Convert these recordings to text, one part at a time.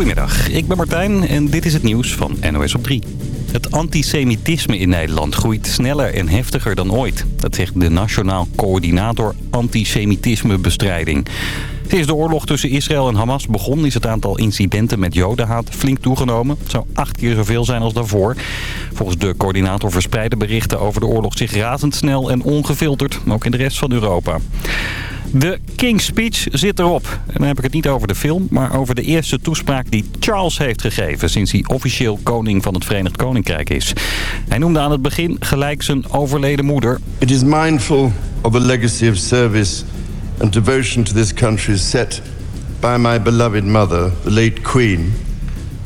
Goedemiddag, ik ben Martijn en dit is het nieuws van NOS op 3. Het antisemitisme in Nederland groeit sneller en heftiger dan ooit. Dat zegt de Nationaal Coördinator Antisemitismebestrijding. Sinds de oorlog tussen Israël en Hamas begon is het aantal incidenten met jodenhaat flink toegenomen. Het zou acht keer zoveel zijn als daarvoor. Volgens de coördinator verspreiden berichten over de oorlog zich razendsnel en ongefilterd, ook in de rest van Europa. De King's Speech zit erop. En dan heb ik het niet over de film, maar over de eerste toespraak die Charles heeft gegeven... sinds hij officieel koning van het Verenigd Koninkrijk is. Hij noemde aan het begin gelijk zijn overleden moeder. It is mindful of the legacy of service and devotion to this country is set by my beloved mother, the late Queen,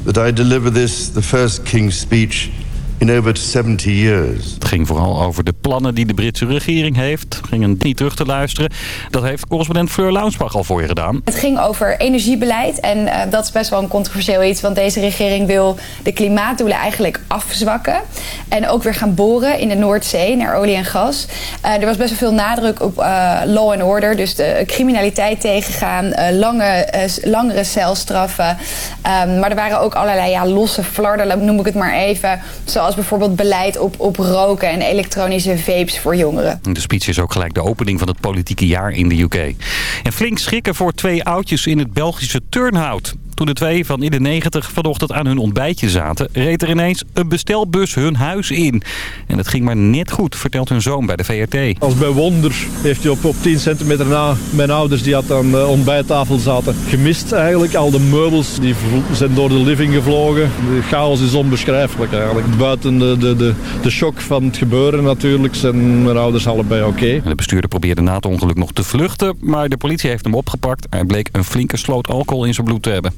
that I deliver this, the first King's Speech in over 70 years. Het ging vooral over de plannen die de Britse regering heeft. Gingen niet terug te luisteren. Dat heeft correspondent Fleur Launsbach al voor je gedaan. Het ging over energiebeleid en uh, dat is best wel een controversieel iets. Want deze regering wil de klimaatdoelen eigenlijk afzwakken. En ook weer gaan boren in de Noordzee naar olie en gas. Uh, er was best wel veel nadruk op uh, law and order. Dus de criminaliteit tegengaan. lange, langere celstraffen. Um, maar er waren ook allerlei ja, losse flarden, noem ik het maar even. Zoals bijvoorbeeld beleid op, op roken en elektronische vapes voor jongeren. De speech is ook gelijk de opening van het politieke jaar in de UK. En flink schrikken voor twee oudjes in het Belgische Turnhout. Toen de twee van in de 90 vanochtend aan hun ontbijtje zaten... reed er ineens een bestelbus hun huis in. En het ging maar net goed, vertelt hun zoon bij de VRT. Als bij wonder heeft hij op, op 10 centimeter na mijn ouders die had aan de ontbijttafel zaten gemist eigenlijk. Al de meubels die zijn door de living gevlogen. De chaos is onbeschrijfelijk eigenlijk. Buiten de, de, de, de shock van het gebeuren natuurlijk zijn mijn ouders allebei oké. De bestuurder probeerde na het ongeluk nog te vluchten... maar de politie heeft hem opgepakt. Hij bleek een flinke sloot alcohol in zijn bloed te hebben.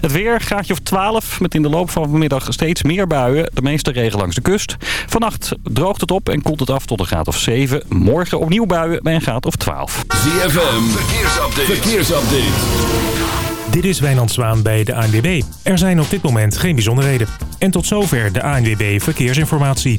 Het weer, graadje of 12, met in de loop van vanmiddag steeds meer buien. De meeste regen langs de kust. Vannacht droogt het op en koelt het af tot een graad of 7. Morgen opnieuw buien bij een graad of 12. ZFM, verkeersupdate. verkeersupdate. Dit is Wijnand Zwaan bij de ANWB. Er zijn op dit moment geen bijzonderheden. En tot zover de ANWB Verkeersinformatie.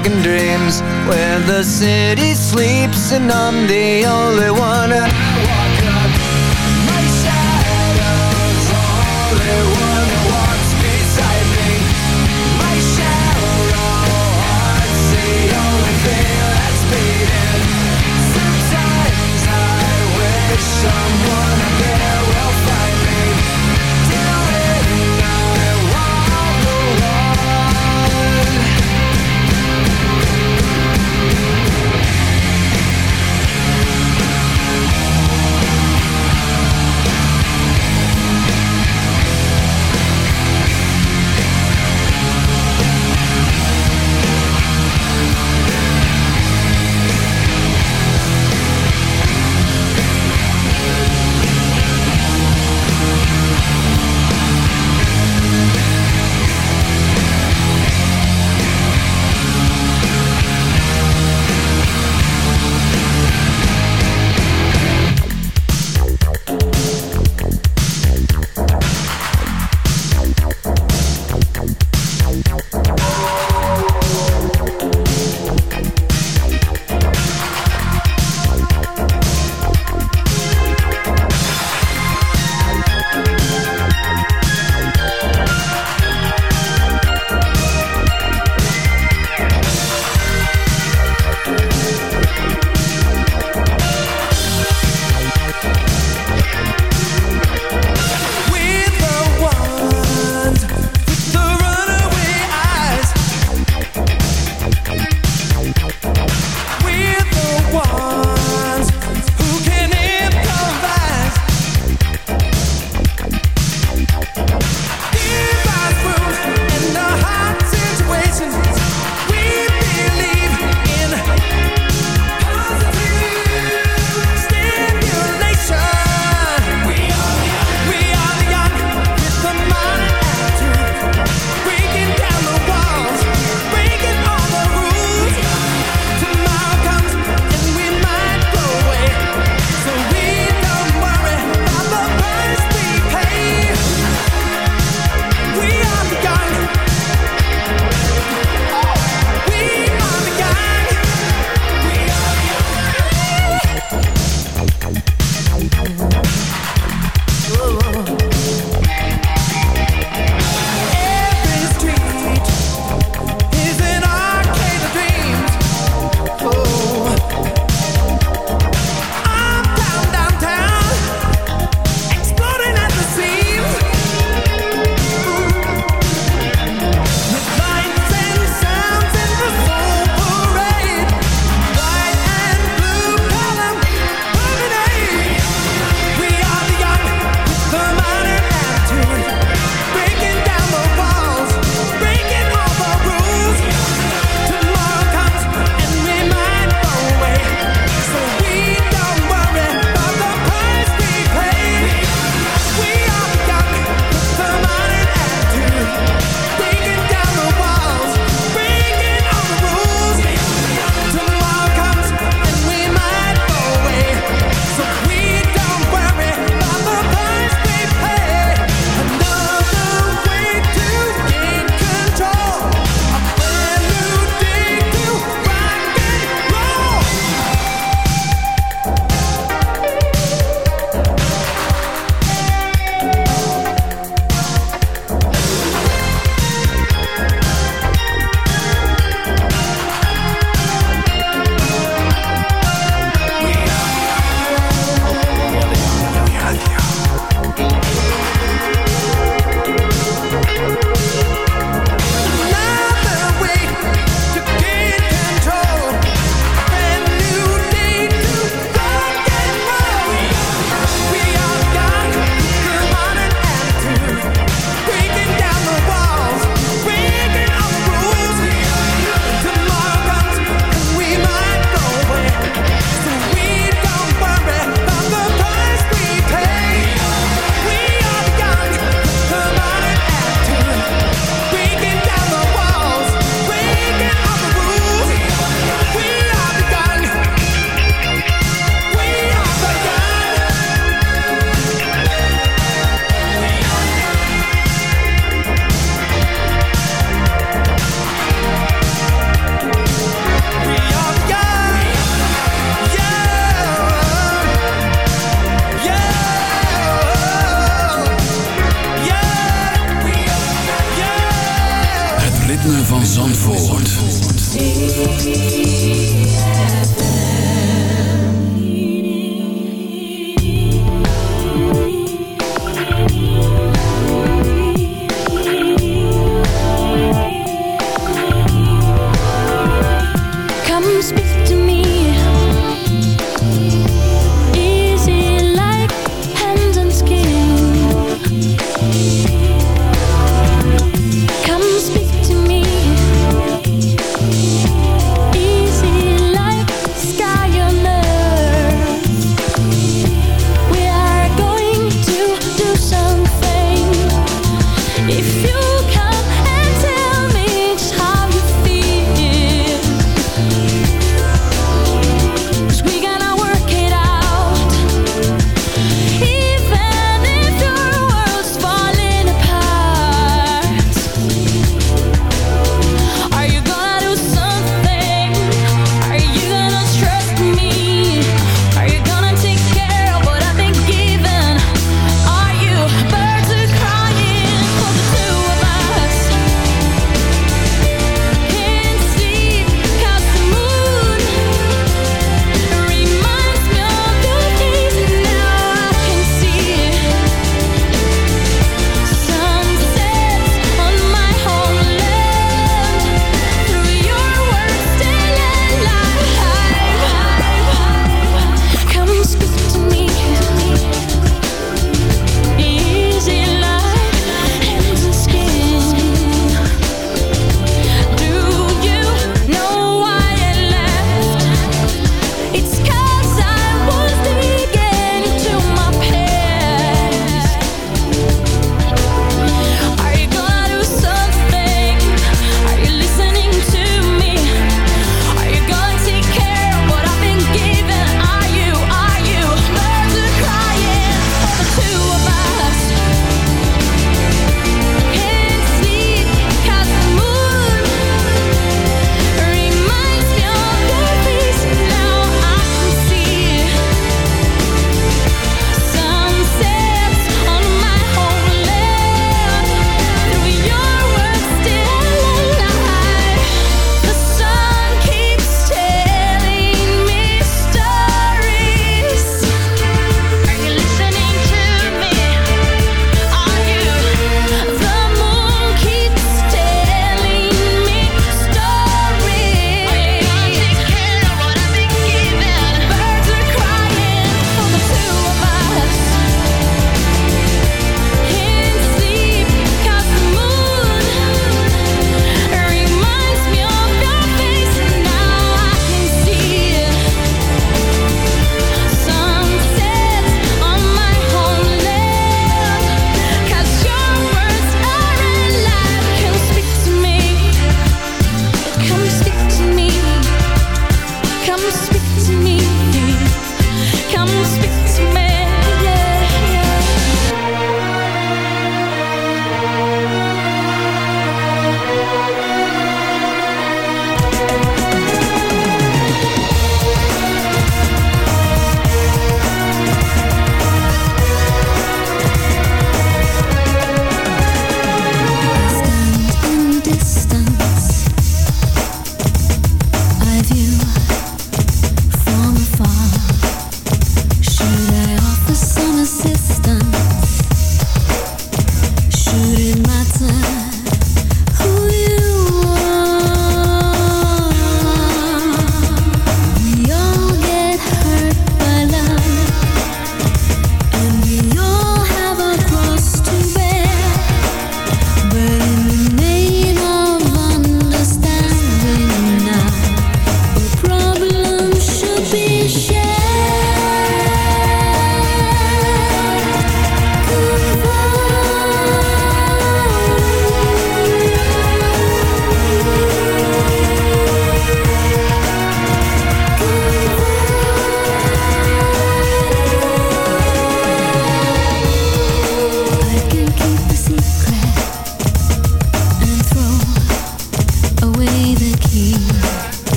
broken dreams Where the city sleeps and I'm the only one.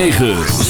9.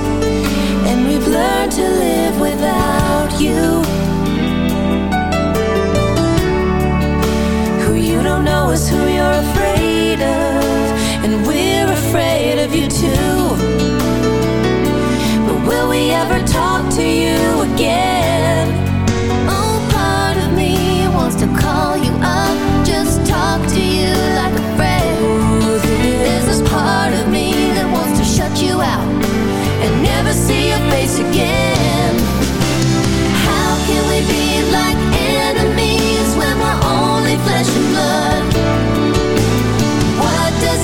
We've to live without you. Who you don't know is who you're afraid of. And we're afraid of you too. But will we ever talk to you again? Oh, part of me wants to call you up, just talk to you like a friend. There's this part of me that wants to shut you out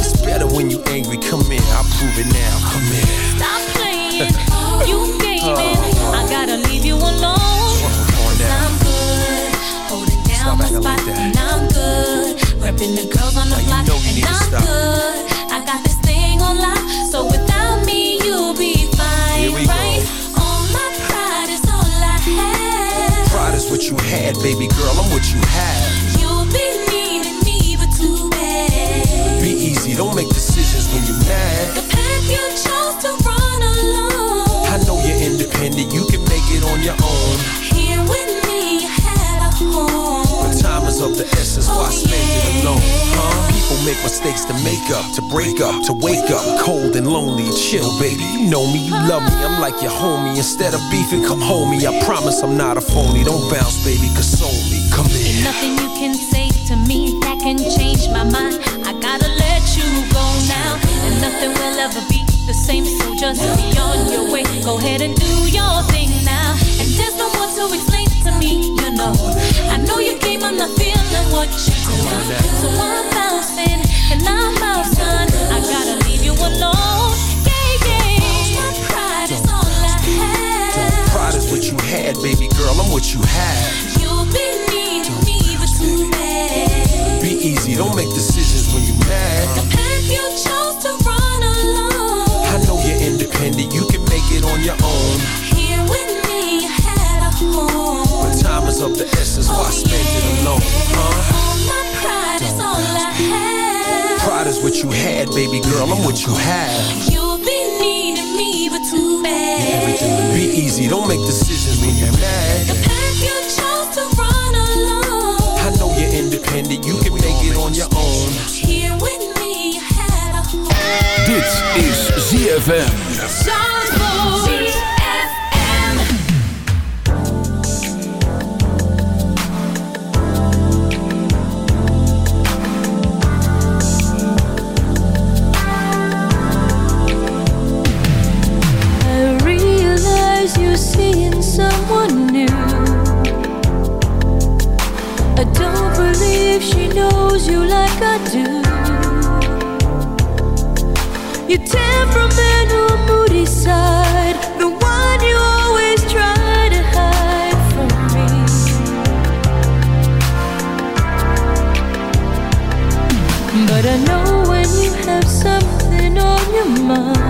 It's better when you angry, come in, I'll prove it now. Come in. Stop playing. you gaming. Oh. I gotta leave you alone. Cause I'm good. Holding down my spot. like and I'm good. Repping the girls on the Now you block. know you and I'm stop. good. I got this thing on lock. So without me, you'll be fine, we go. right? All my pride is all I have. Pride is what you had, baby girl, I'm what you have. Don't make decisions when you're mad. The path you chose to run alone. I know you're independent, you can make it on your own. Here with me, you had a home. But time is of the essence, why oh, spend it alone, huh? People make mistakes to make up, to break up, to wake up cold and lonely. Chill, baby, you know me, you love me, I'm like your homie. Instead of beefing, come home me. I promise I'm not a phony. Don't bounce, baby, console me. Come Ain't in. nothing you can say to me that can change my mind. I gotta let nothing will ever be the same. So just be on your way. Go ahead and do your thing now. And there's no more to explain to me, you know. I know you came, I'm not feeling what you do. So I'm bouncing, and I'm out, son. I gotta leave you alone. Yeah, yeah. My pride is all I have. Pride is what you had, baby girl, I'm what you have. You'll be needing me, but too bad. Be easy, don't make decisions when you're mad. The path you chose the essence, why spend it alone, huh? All my pride is all I have. Pride is what you had, baby girl, I'm what you have. You'll be needing me, but too bad. Be easy, don't make decisions when you're mad. The path you chose to run alone. I know you're independent, you can make it on your own. Here with me, you had a home. Dit is ZFM. ZFM. But I know when you have something on your mind.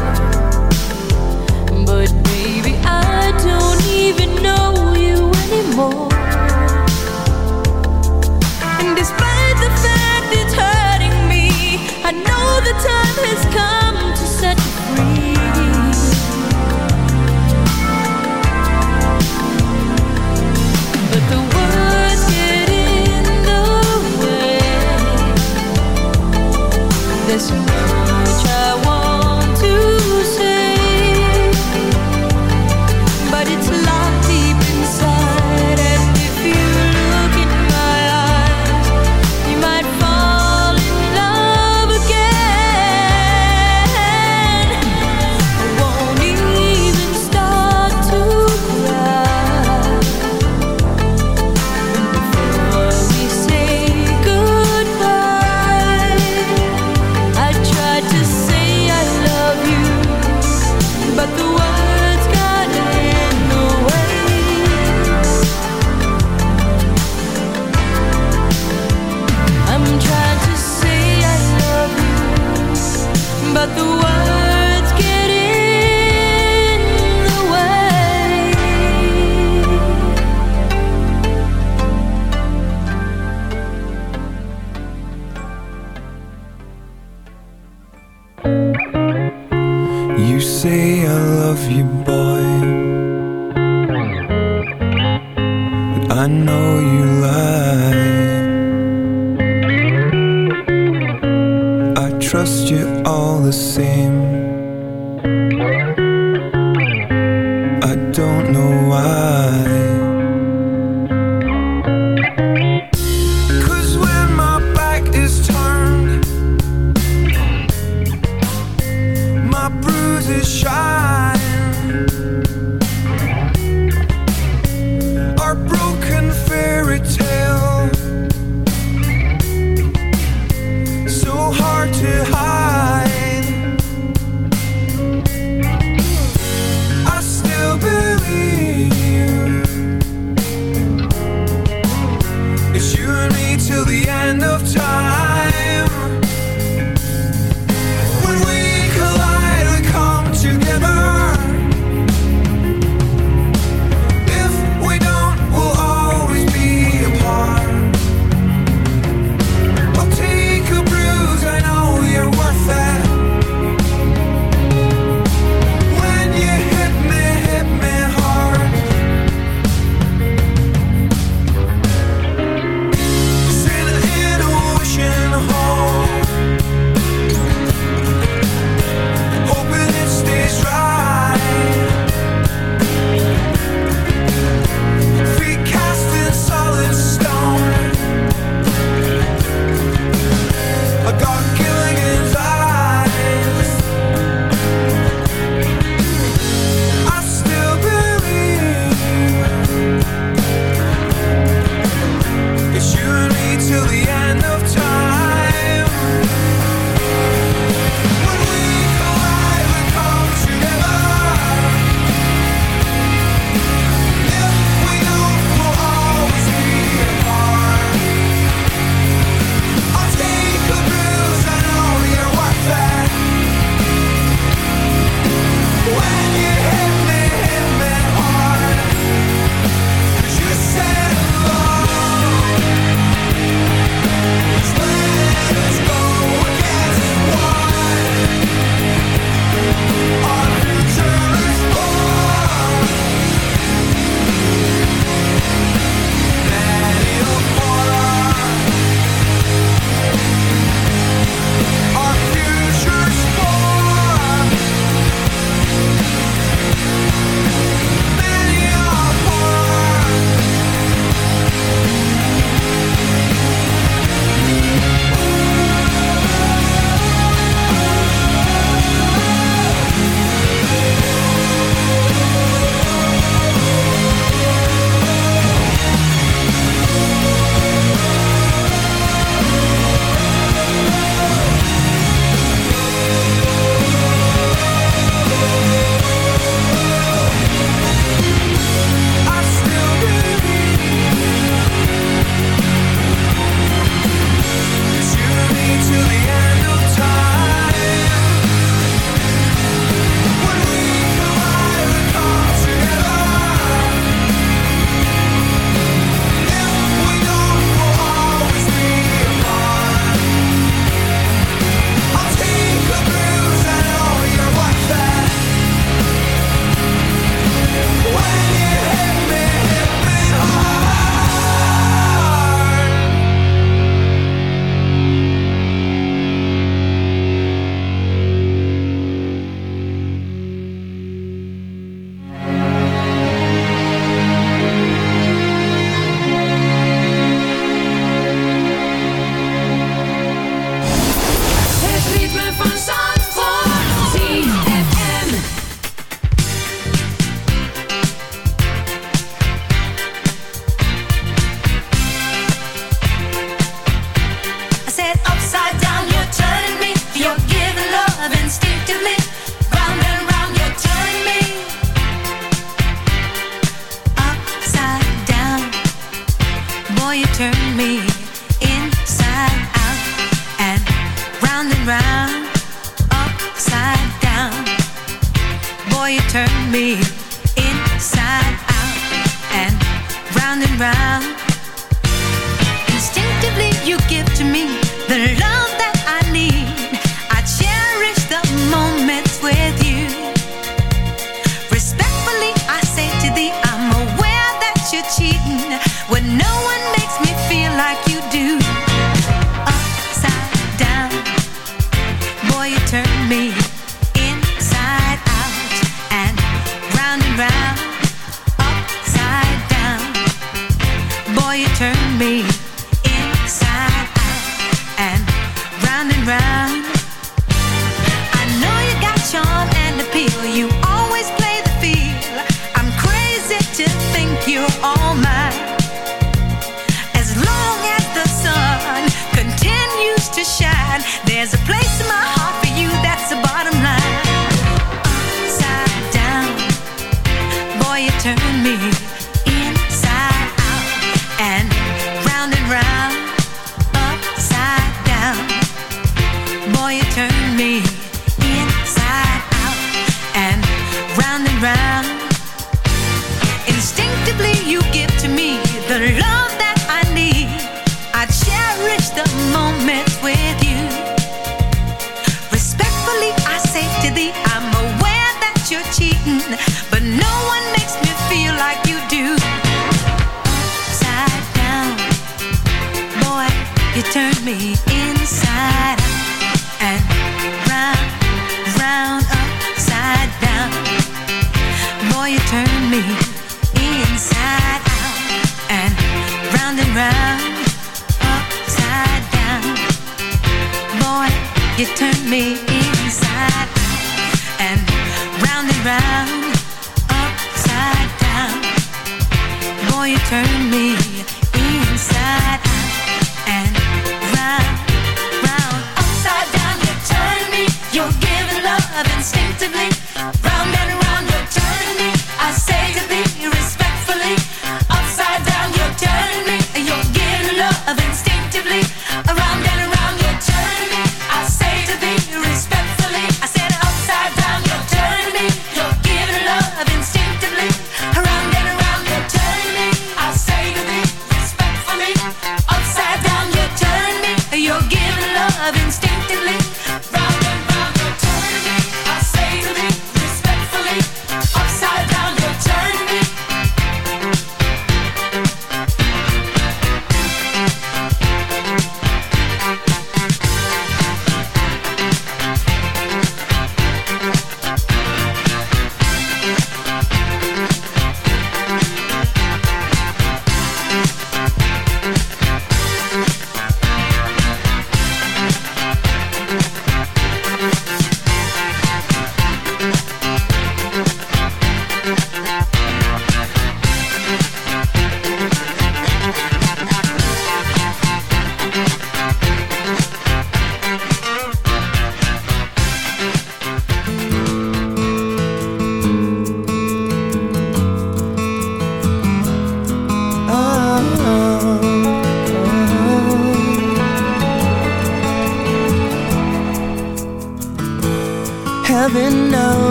I know you lie I trust you all the same.